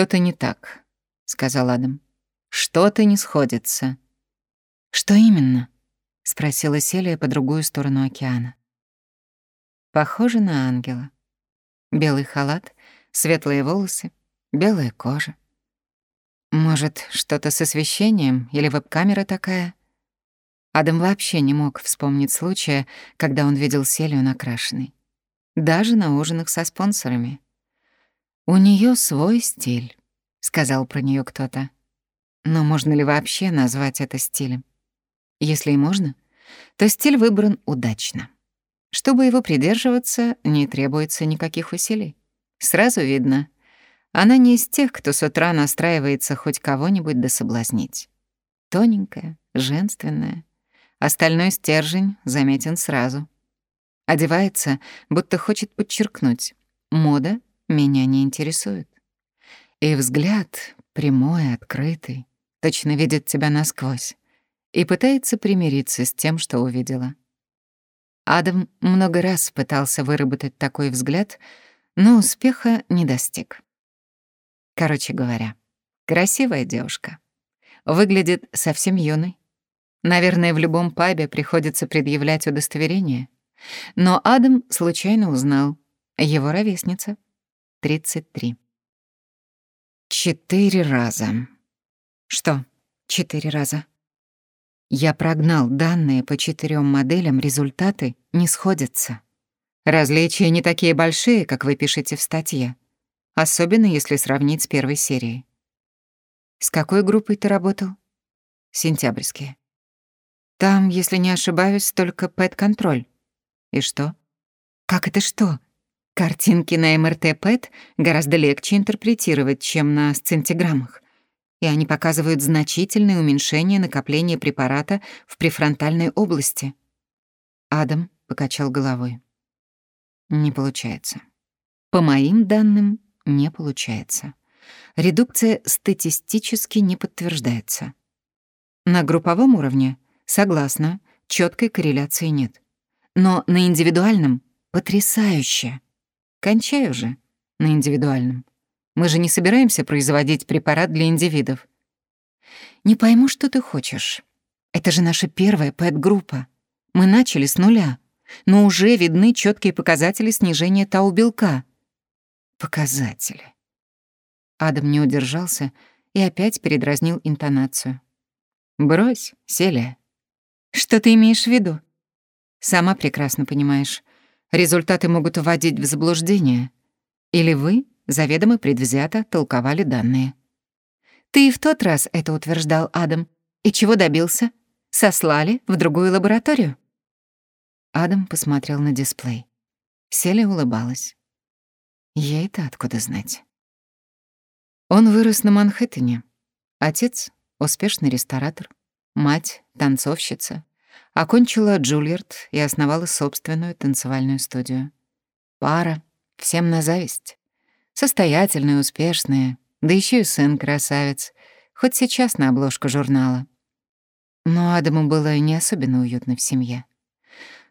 «Что-то не так», — сказал Адам. «Что-то не сходится». «Что именно?» — спросила Селия по другую сторону океана. «Похоже на ангела. Белый халат, светлые волосы, белая кожа. Может, что-то с освещением или веб-камера такая?» Адам вообще не мог вспомнить случая, когда он видел Селию накрашенной. Даже на ужинах со спонсорами. «У нее свой стиль», — сказал про нее кто-то. Но можно ли вообще назвать это стилем? Если и можно, то стиль выбран удачно. Чтобы его придерживаться, не требуется никаких усилий. Сразу видно, она не из тех, кто с утра настраивается хоть кого-нибудь дособлазнить. Тоненькая, женственная. Остальной стержень заметен сразу. Одевается, будто хочет подчеркнуть. Мода меня не интересует. И взгляд прямой, открытый, точно видит тебя насквозь и пытается примириться с тем, что увидела. Адам много раз пытался выработать такой взгляд, но успеха не достиг. Короче говоря, красивая девушка. Выглядит совсем юной. Наверное, в любом пабе приходится предъявлять удостоверение. Но Адам случайно узнал. Его ровесница — 33. Четыре раза. Что четыре раза? Я прогнал данные по четырем моделям, результаты не сходятся. Различия не такие большие, как вы пишете в статье, особенно если сравнить с первой серией. С какой группой ты работал? Сентябрьские. Там, если не ошибаюсь, только пэт-контроль. И что? Как это что? Картинки на МРТ-ПЭТ гораздо легче интерпретировать, чем на сцинтиграммах и они показывают значительное уменьшение накопления препарата в префронтальной области. Адам покачал головой. Не получается. По моим данным, не получается. Редукция статистически не подтверждается. На групповом уровне, согласна, четкой корреляции нет. Но на индивидуальном — потрясающе. Кончаю же на индивидуальном. Мы же не собираемся производить препарат для индивидов. Не пойму, что ты хочешь. Это же наша первая пэт-группа. Мы начали с нуля, но уже видны четкие показатели снижения тау-белка. Показатели. Адам не удержался и опять передразнил интонацию. «Брось, Селия. Что ты имеешь в виду?» «Сама прекрасно понимаешь. Результаты могут вводить в заблуждение. Или вы заведомо предвзято толковали данные. «Ты и в тот раз это утверждал, Адам. И чего добился? Сослали в другую лабораторию?» Адам посмотрел на дисплей. Селия улыбалась. Ей-то откуда знать? Он вырос на Манхэттене. Отец — успешный ресторатор, мать — танцовщица. Окончила Джульярд и основала собственную танцевальную студию. Пара, всем на зависть. Состоятельные, успешные, да еще и сын красавец, хоть сейчас на обложку журнала. Но Адаму было не особенно уютно в семье.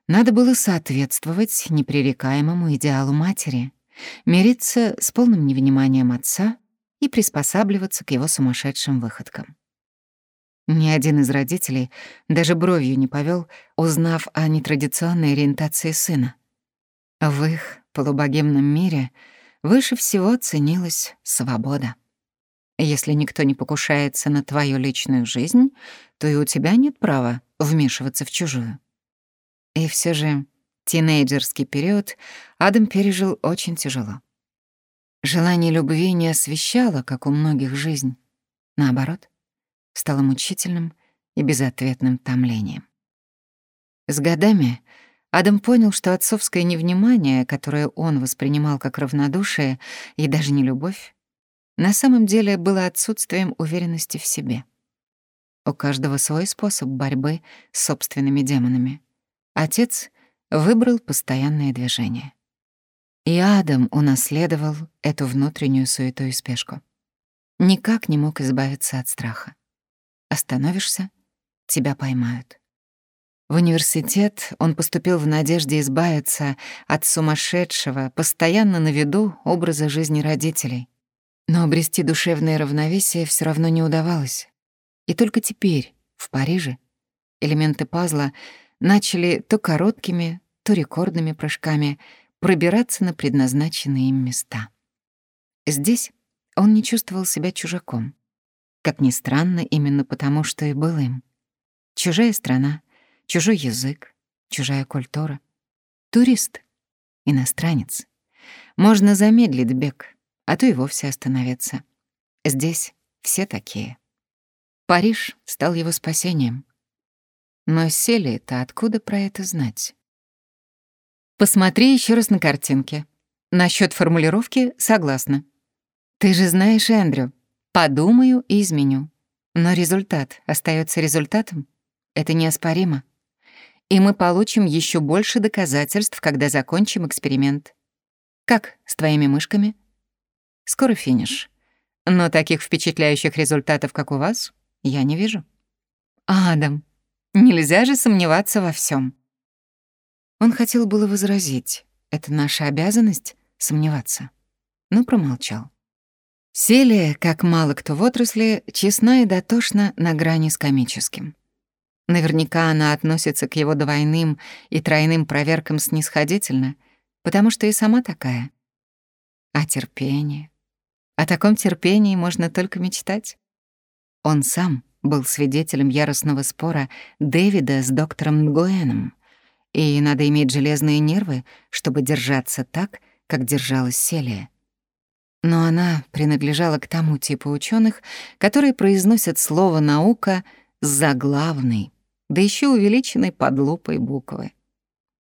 Надо было соответствовать непререкаемому идеалу матери, мириться с полным невниманием отца и приспосабливаться к его сумасшедшим выходкам. Ни один из родителей даже бровью не повел, узнав о нетрадиционной ориентации сына. В их полубогемном мире — выше всего ценилась свобода. Если никто не покушается на твою личную жизнь, то и у тебя нет права вмешиваться в чужую. И все же тинейджерский период Адам пережил очень тяжело. Желание любви не освещало, как у многих, жизнь. Наоборот, стало мучительным и безответным томлением. С годами Адам понял, что отцовское невнимание, которое он воспринимал как равнодушие и даже не любовь, на самом деле было отсутствием уверенности в себе. У каждого свой способ борьбы с собственными демонами. Отец выбрал постоянное движение. И Адам унаследовал эту внутреннюю суету и спешку. Никак не мог избавиться от страха. Остановишься — тебя поймают. В университет он поступил в надежде избавиться от сумасшедшего, постоянно на виду образа жизни родителей. Но обрести душевное равновесие все равно не удавалось. И только теперь, в Париже, элементы пазла начали то короткими, то рекордными прыжками пробираться на предназначенные им места. Здесь он не чувствовал себя чужаком. Как ни странно, именно потому, что и был им. Чужая страна, чужой язык, чужая культура. Турист, иностранец. Можно замедлить бег, а то и вовсе остановиться. Здесь все такие. Париж стал его спасением. Но Селия-то откуда про это знать? Посмотри еще раз на картинки. Насчет формулировки согласна. Ты же знаешь, Эндрю, подумаю и изменю. Но результат остается результатом. Это неоспоримо. И мы получим еще больше доказательств, когда закончим эксперимент. Как с твоими мышками? Скоро финиш. Но таких впечатляющих результатов, как у вас, я не вижу. Адам, нельзя же сомневаться во всем. Он хотел было возразить. Это наша обязанность — сомневаться. Но промолчал. Селия, как мало кто в отрасли, честна и дотошна на грани с комическим. Наверняка она относится к его двойным и тройным проверкам снисходительно, потому что и сама такая. А терпение? О таком терпении можно только мечтать. Он сам был свидетелем яростного спора Дэвида с доктором Нгуэном, и надо иметь железные нервы, чтобы держаться так, как держалась Селия. Но она принадлежала к тому типу ученых, которые произносят слово «наука» заглавной, да еще увеличенной под лупой буквы.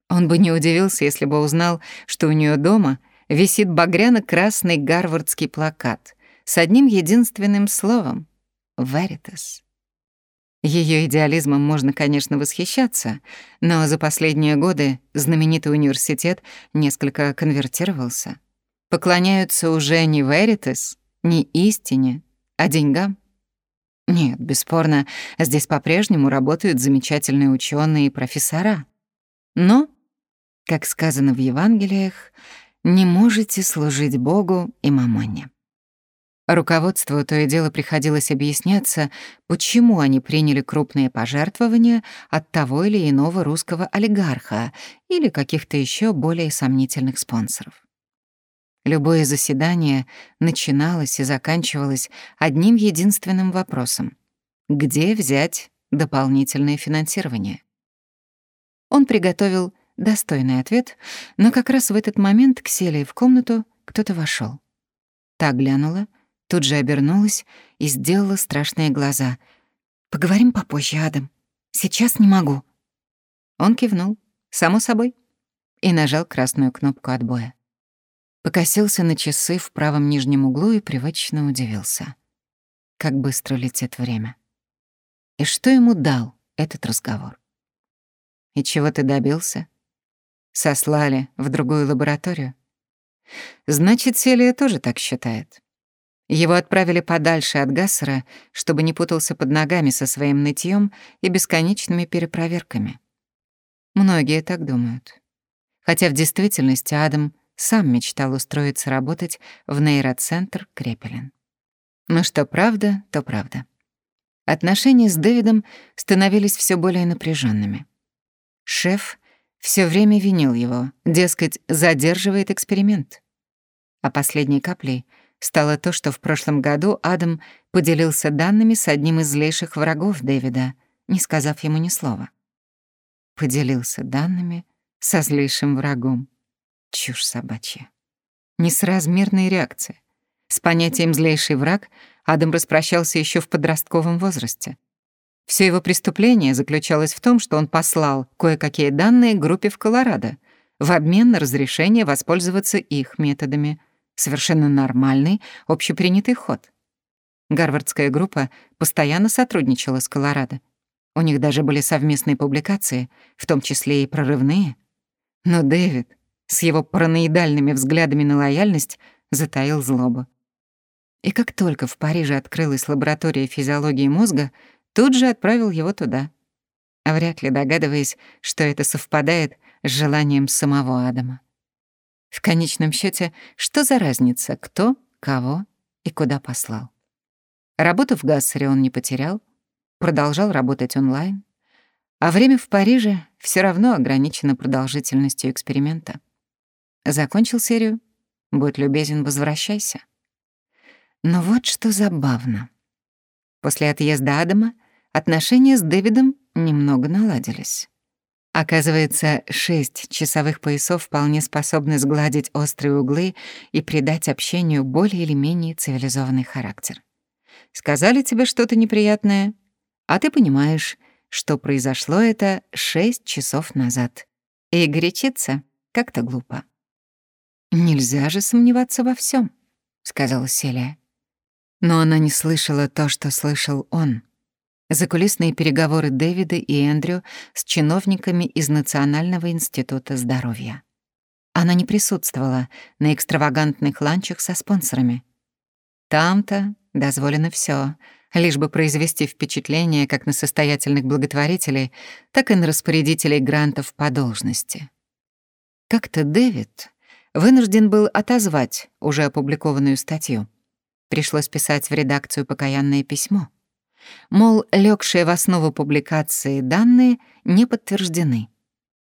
Он бы не удивился, если бы узнал, что у нее дома висит багряно-красный гарвардский плакат с одним единственным словом — «Veritas». Ее идеализмом можно, конечно, восхищаться, но за последние годы знаменитый университет несколько конвертировался. Поклоняются уже не Veritas, не истине, а деньгам. Нет, бесспорно, здесь по-прежнему работают замечательные ученые и профессора. Но, как сказано в Евангелиях, не можете служить Богу и мамоне. Руководству то и дело приходилось объясняться, почему они приняли крупные пожертвования от того или иного русского олигарха или каких-то еще более сомнительных спонсоров. Любое заседание начиналось и заканчивалось одним единственным вопросом — где взять дополнительное финансирование? Он приготовил достойный ответ, но как раз в этот момент к Селии в комнату кто-то вошел. Та глянула, тут же обернулась и сделала страшные глаза. «Поговорим попозже, Адам. Сейчас не могу». Он кивнул, само собой, и нажал красную кнопку отбоя. Покосился на часы в правом нижнем углу и привычно удивился. Как быстро летит время. И что ему дал этот разговор? И чего ты добился? Сослали в другую лабораторию? Значит, Селия тоже так считает. Его отправили подальше от Гассера, чтобы не путался под ногами со своим нытьем и бесконечными перепроверками. Многие так думают. Хотя в действительности Адам сам мечтал устроиться работать в нейроцентр Крепелин. Но что правда, то правда. Отношения с Дэвидом становились все более напряженными. Шеф все время винил его, дескать, задерживает эксперимент. А последней каплей стало то, что в прошлом году Адам поделился данными с одним из злейших врагов Дэвида, не сказав ему ни слова. Поделился данными со злейшим врагом. Чушь собачья. Несразмерная реакция. С понятием «злейший враг» Адам распрощался еще в подростковом возрасте. Все его преступление заключалось в том, что он послал кое-какие данные группе в Колорадо в обмен на разрешение воспользоваться их методами. Совершенно нормальный, общепринятый ход. Гарвардская группа постоянно сотрудничала с Колорадо. У них даже были совместные публикации, в том числе и прорывные. Но Дэвид с его параноидальными взглядами на лояльность затаил злобу. И как только в Париже открылась лаборатория физиологии мозга, тут же отправил его туда, вряд ли догадываясь, что это совпадает с желанием самого Адама. В конечном счете, что за разница, кто, кого и куда послал. Работу в Гассере он не потерял, продолжал работать онлайн, а время в Париже все равно ограничено продолжительностью эксперимента. Закончил серию? Будь любезен, возвращайся. Но вот что забавно. После отъезда Адама отношения с Дэвидом немного наладились. Оказывается, шесть часовых поясов вполне способны сгладить острые углы и придать общению более или менее цивилизованный характер. Сказали тебе что-то неприятное, а ты понимаешь, что произошло это шесть часов назад. И горячиться как-то глупо. «Нельзя же сомневаться во всем, сказала Селия. Но она не слышала то, что слышал он. Закулисные переговоры Дэвида и Эндрю с чиновниками из Национального института здоровья. Она не присутствовала на экстравагантных ланчах со спонсорами. Там-то дозволено все, лишь бы произвести впечатление как на состоятельных благотворителей, так и на распорядителей грантов по должности. Как-то Дэвид вынужден был отозвать уже опубликованную статью. Пришлось писать в редакцию покаянное письмо. Мол, легшие в основу публикации данные не подтверждены.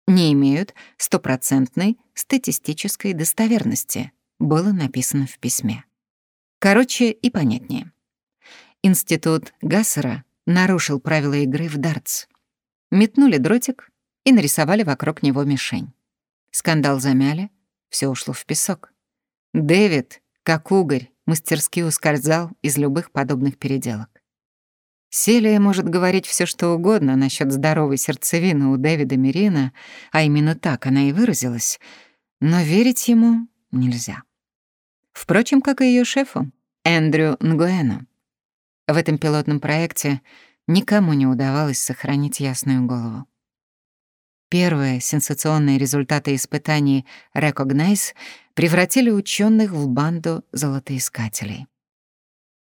Не имеют стопроцентной статистической достоверности, было написано в письме. Короче и понятнее. Институт Гассера нарушил правила игры в дартс. Метнули дротик и нарисовали вокруг него мишень. Скандал замяли, все ушло в песок. Дэвид, как угорь, мастерски ускользал из любых подобных переделок. Селия может говорить все, что угодно насчет здоровой сердцевины у Дэвида Мирина, а именно так она и выразилась, но верить ему нельзя. Впрочем, как и ее шефу, Эндрю Нгуэну. В этом пилотном проекте никому не удавалось сохранить ясную голову. Первые сенсационные результаты испытаний Recognize превратили ученых в банду золотоискателей.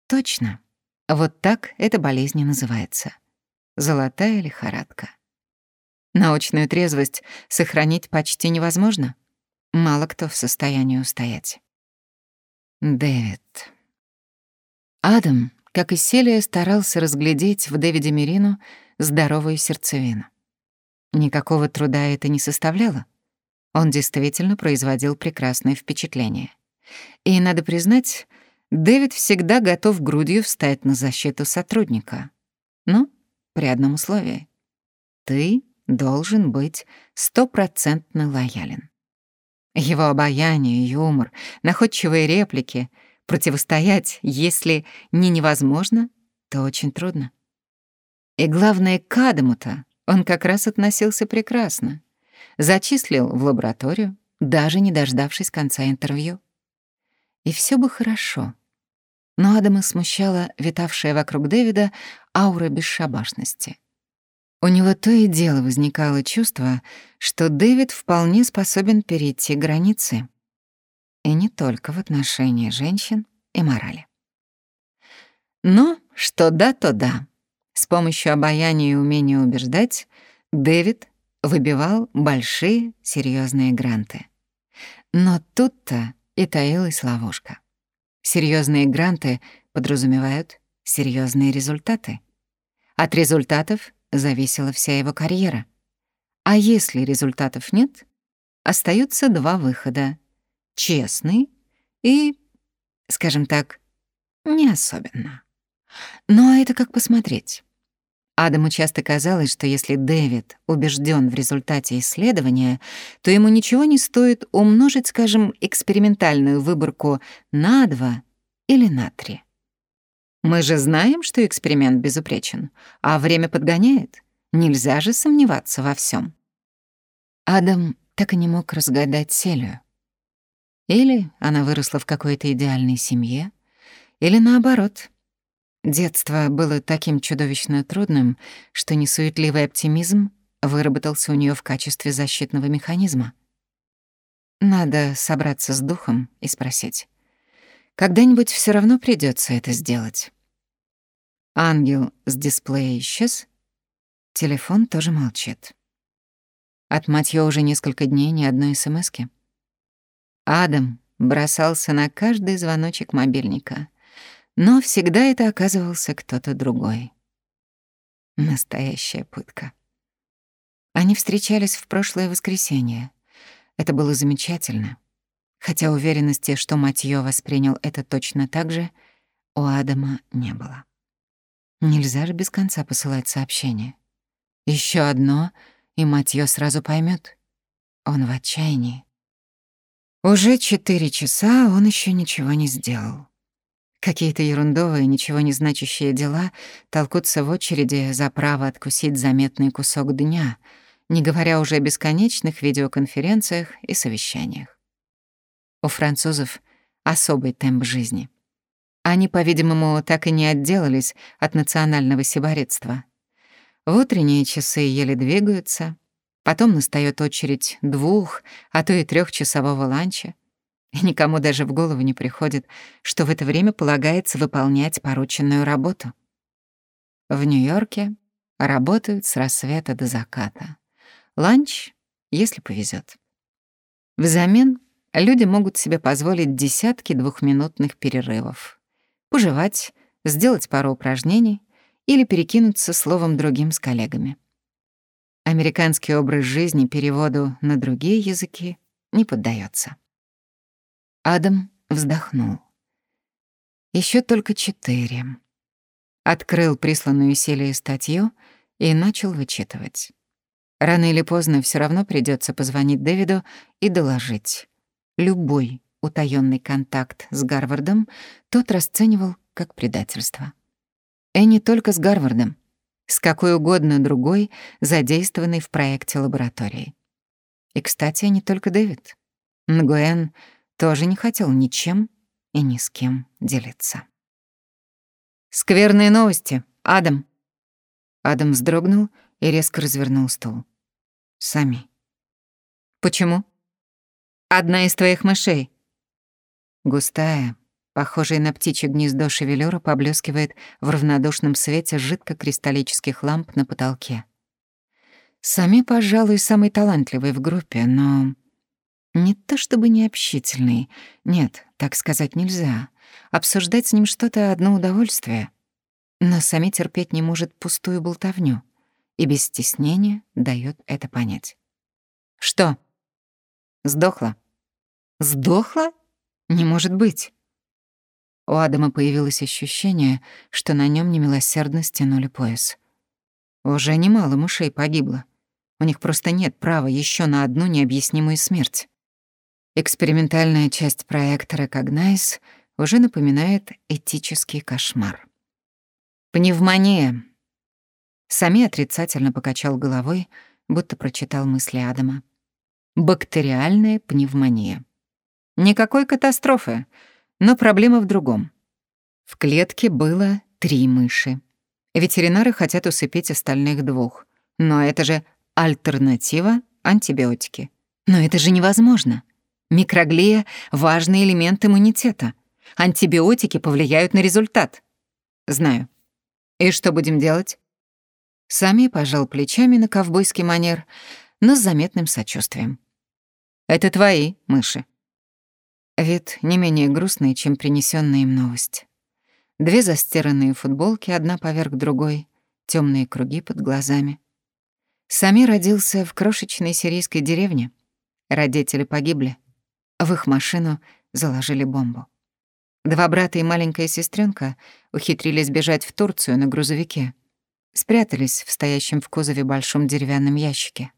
Точно. Вот так эта болезнь и называется. Золотая лихорадка. Научную трезвость сохранить почти невозможно. Мало кто в состоянии устоять. Дэвид. Адам, как и Селия, старался разглядеть в Дэвиде Мерину здоровую сердцевину. Никакого труда это не составляло. Он действительно производил прекрасное впечатление. И, надо признать, Дэвид всегда готов грудью встать на защиту сотрудника. Но при одном условии. Ты должен быть стопроцентно лоялен. Его обаяние, юмор, находчивые реплики противостоять, если не невозможно, то очень трудно. И главное, к Адаму-то он как раз относился прекрасно. Зачислил в лабораторию, даже не дождавшись конца интервью. И все бы хорошо. Но Адама смущала витавшая вокруг Дэвида аура бесшабашности. У него то и дело возникало чувство, что Дэвид вполне способен перейти границы. И не только в отношении женщин и морали. Но что да, то да. С помощью обаяния и умения убеждать Дэвид выбивал большие серьезные гранты. Но тут-то и таилась ловушка. Серьезные гранты подразумевают серьезные результаты. От результатов зависела вся его карьера. А если результатов нет, остаются два выхода — честный и, скажем так, не особенно. Но это как посмотреть. Адаму часто казалось, что если Дэвид убежден в результате исследования, то ему ничего не стоит умножить, скажем, экспериментальную выборку на два или на три. Мы же знаем, что эксперимент безупречен, а время подгоняет. Нельзя же сомневаться во всем. Адам так и не мог разгадать Селию. Или она выросла в какой-то идеальной семье, или наоборот — Детство было таким чудовищно трудным, что несуетливый оптимизм выработался у нее в качестве защитного механизма. Надо собраться с духом и спросить. Когда-нибудь все равно придется это сделать. Ангел с дисплея исчез. Телефон тоже молчит. От Матьё уже несколько дней ни одной смски. Адам бросался на каждый звоночек мобильника — Но всегда это оказывался кто-то другой. Настоящая пытка. Они встречались в прошлое воскресенье. Это было замечательно. Хотя уверенности, что Матьё воспринял это точно так же, у Адама не было. Нельзя же без конца посылать сообщения. Еще одно, и Матьё сразу поймет. Он в отчаянии. Уже четыре часа он еще ничего не сделал. Какие-то ерундовые, ничего не значащие дела толкутся в очереди за право откусить заметный кусок дня, не говоря уже о бесконечных видеоконференциях и совещаниях. У французов особый темп жизни. Они, по-видимому, так и не отделались от национального сиборитства. В утренние часы еле двигаются, потом настаёт очередь двух, а то и трехчасового ланча, и никому даже в голову не приходит, что в это время полагается выполнять порученную работу. В Нью-Йорке работают с рассвета до заката. Ланч, если повезет. Взамен люди могут себе позволить десятки двухминутных перерывов. Пожевать, сделать пару упражнений или перекинуться словом другим с коллегами. Американский образ жизни переводу на другие языки не поддается. Адам вздохнул. Еще только четыре. Открыл присланную Селии статью и начал вычитывать. Рано или поздно все равно придется позвонить Дэвиду и доложить. Любой утаённый контакт с Гарвардом тот расценивал как предательство. И не только с Гарвардом, с какой угодно другой, задействованной в проекте лаборатории. И, кстати, не только Дэвид. Нгуэн тоже не хотел ничем и ни с кем делиться. «Скверные новости, Адам!» Адам вздрогнул и резко развернул стул. «Сами». «Почему?» «Одна из твоих мышей». Густая, похожая на птичье гнездо шевелюра, поблескивает в равнодушном свете жидкокристаллических ламп на потолке. Сами, пожалуй, самый талантливый в группе, но не то чтобы не общительный. Нет, так сказать нельзя. Обсуждать с ним что-то — одно удовольствие. Но сами терпеть не может пустую болтовню. И без стеснения дает это понять. «Что?» «Сдохла». «Сдохла? Не может быть». У Адама появилось ощущение, что на нем немилосердно стянули пояс. Уже немало мышей погибло. У них просто нет права еще на одну необъяснимую смерть. Экспериментальная часть проекта Recognize уже напоминает этический кошмар. Пневмония. Сами отрицательно покачал головой, будто прочитал мысли Адама. Бактериальная пневмония. Никакой катастрофы, но проблема в другом. В клетке было три мыши. Ветеринары хотят усыпить остальных двух. Но это же альтернатива антибиотики. Но это же невозможно. Микроглия — важный элемент иммунитета. Антибиотики повлияют на результат. Знаю. И что будем делать? Сами пожал плечами на ковбойский манер, но с заметным сочувствием. Это твои мыши. Вид не менее грустный, чем принесенная им новость. Две застиранные футболки, одна поверх другой, темные круги под глазами. Сами родился в крошечной сирийской деревне. Родители погибли. В их машину заложили бомбу. Два брата и маленькая сестренка ухитрились бежать в Турцию на грузовике. Спрятались в стоящем в кузове большом деревянном ящике.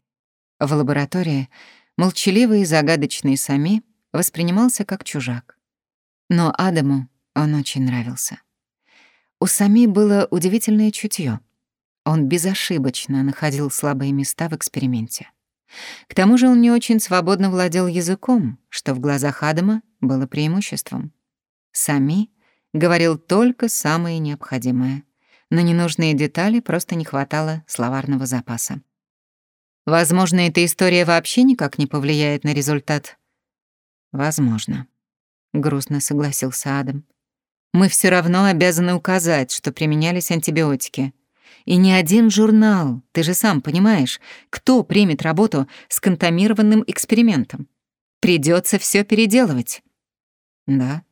В лаборатории молчаливый и загадочный Сами воспринимался как чужак. Но Адаму он очень нравился. У Сами было удивительное чутье. Он безошибочно находил слабые места в эксперименте. К тому же он не очень свободно владел языком, что в глазах Адама было преимуществом. Сами говорил только самое необходимое. На ненужные детали просто не хватало словарного запаса. Возможно, эта история вообще никак не повлияет на результат. Возможно, грустно согласился Адам. Мы все равно обязаны указать, что применялись антибиотики. И ни один журнал, ты же сам понимаешь, кто примет работу с контамированным экспериментом. Придется все переделывать. Да,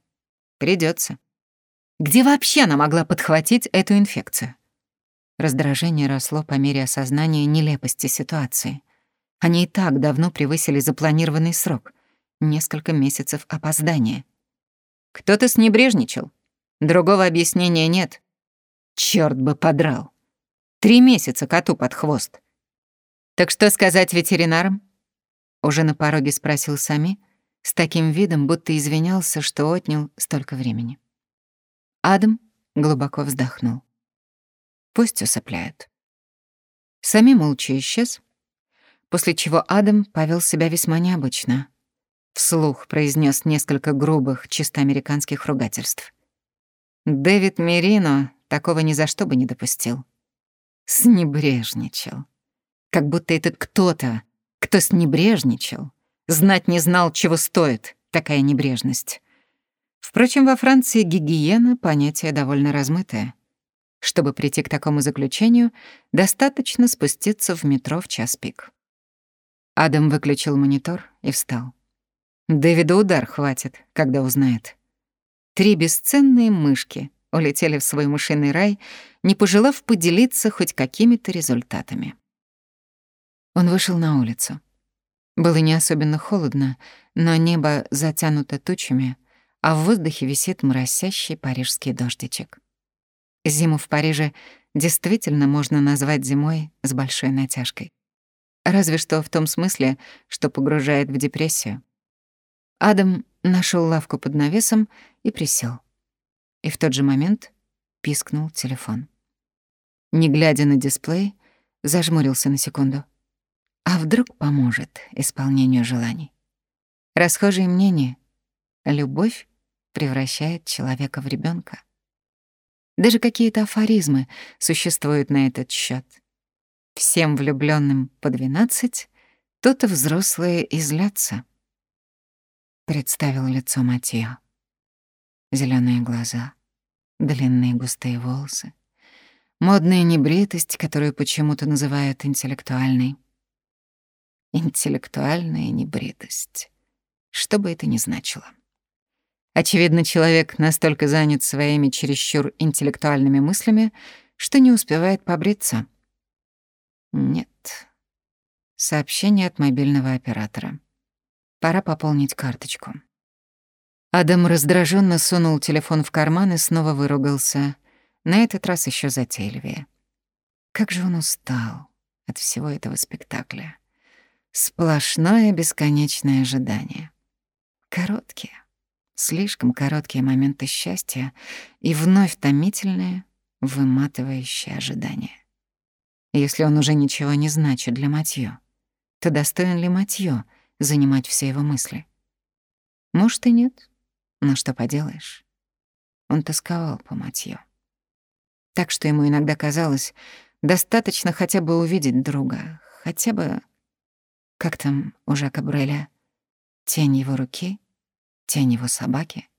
придется. Где вообще она могла подхватить эту инфекцию? Раздражение росло по мере осознания нелепости ситуации. Они и так давно превысили запланированный срок — несколько месяцев опоздания. Кто-то снебрежничал. Другого объяснения нет. Чёрт бы подрал. Три месяца коту под хвост. Так что сказать ветеринарам? Уже на пороге спросил Сами, с таким видом, будто извинялся, что отнял столько времени. Адам глубоко вздохнул. Пусть усыпляют. Сами молча исчез, после чего Адам повел себя весьма необычно. Вслух произнес несколько грубых, чисто американских ругательств. Дэвид Мерино такого ни за что бы не допустил. Снебрежничал. Как будто этот кто-то, кто снебрежничал, знать не знал, чего стоит такая небрежность. Впрочем, во Франции гигиена — понятие довольно размытое. Чтобы прийти к такому заключению, достаточно спуститься в метро в час пик. Адам выключил монитор и встал. Дэвида удар хватит, когда узнает. Три бесценные мышки улетели в свой мышиный рай, не пожелав поделиться хоть какими-то результатами. Он вышел на улицу. Было не особенно холодно, но небо затянуто тучами, а в воздухе висит моросящий парижский дождичек. Зиму в Париже действительно можно назвать зимой с большой натяжкой. Разве что в том смысле, что погружает в депрессию. Адам нашел лавку под навесом и присел. И в тот же момент пискнул телефон. Не глядя на дисплей, зажмурился на секунду. А вдруг поможет исполнению желаний? Расхожее мнение — любовь превращает человека в ребенка. Даже какие-то афоризмы существуют на этот счет. Всем влюбленным по двенадцать, то-то взрослые излятся. Представил лицо Матьё. Зеленые глаза, длинные густые волосы, модная небритость, которую почему-то называют интеллектуальной. Интеллектуальная небритость. Что бы это ни значило. Очевидно, человек настолько занят своими чересчур интеллектуальными мыслями, что не успевает побриться. Нет. Сообщение от мобильного оператора. Пора пополнить карточку. Адам раздраженно сунул телефон в карман и снова выругался. На этот раз еще затейливее. Как же он устал от всего этого спектакля. Сплошное бесконечное ожидание. Короткие, слишком короткие моменты счастья и вновь томительное, выматывающее ожидание. Если он уже ничего не значит для Матьё, то достоин ли Матьё занимать все его мысли? Может и нет, но что поделаешь. Он тосковал по Матьё. Так что ему иногда казалось, достаточно хотя бы увидеть друга, хотя бы, как там у Жака Бреля, тень его руки — тень его собаки,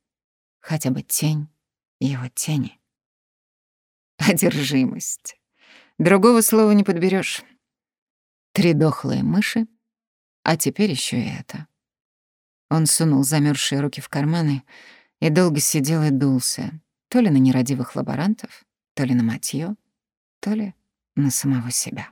хотя бы тень его тени. Одержимость. Другого слова не подберешь. Три дохлые мыши, а теперь еще и это. Он сунул замерзшие руки в карманы и долго сидел и дулся, то ли на нерадивых лаборантов, то ли на матьё, то ли на самого себя.